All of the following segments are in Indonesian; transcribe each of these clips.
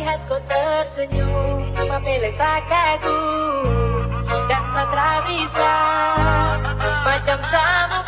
melihat kau tersenyum Memele sakaku Dan satra bisa Macam sama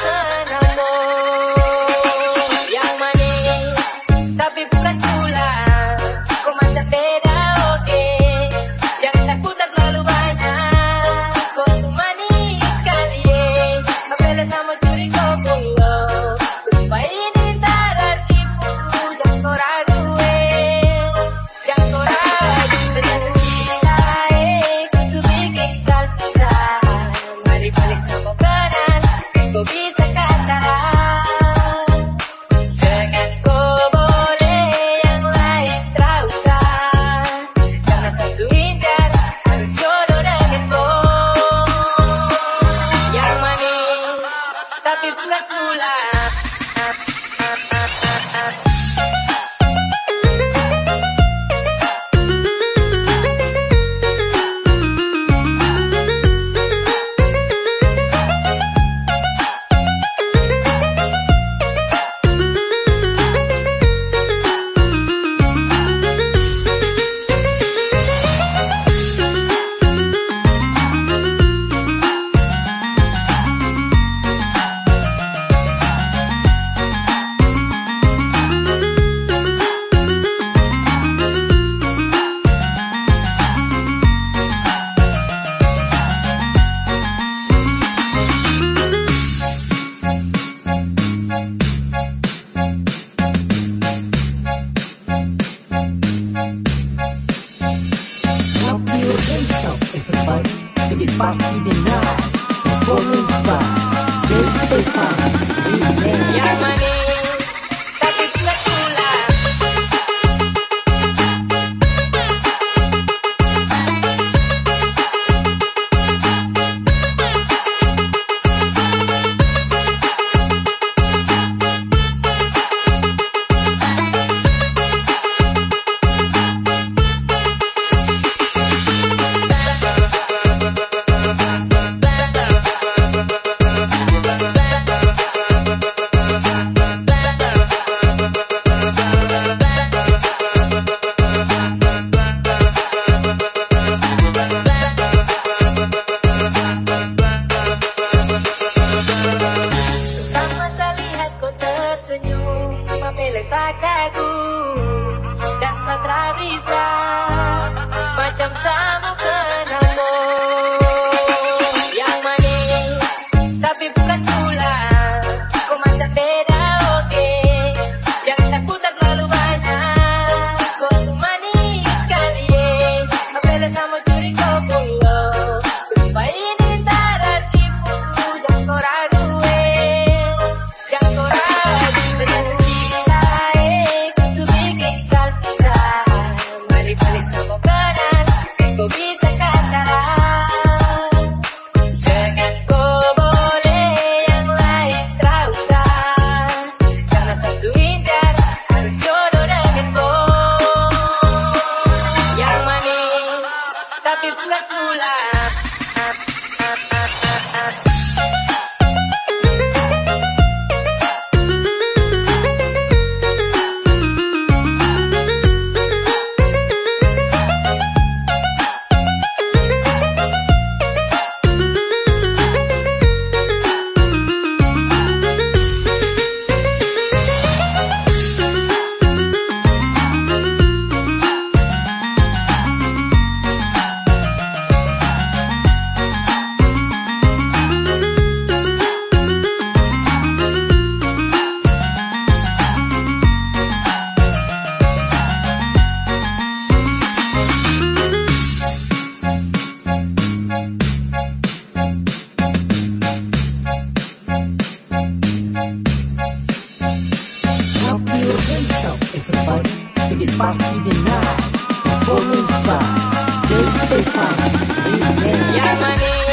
partide na Volumpa, desse kakakku. Dan satra bisa macam samuk 99, performance by Dave Stefan. Yes, my.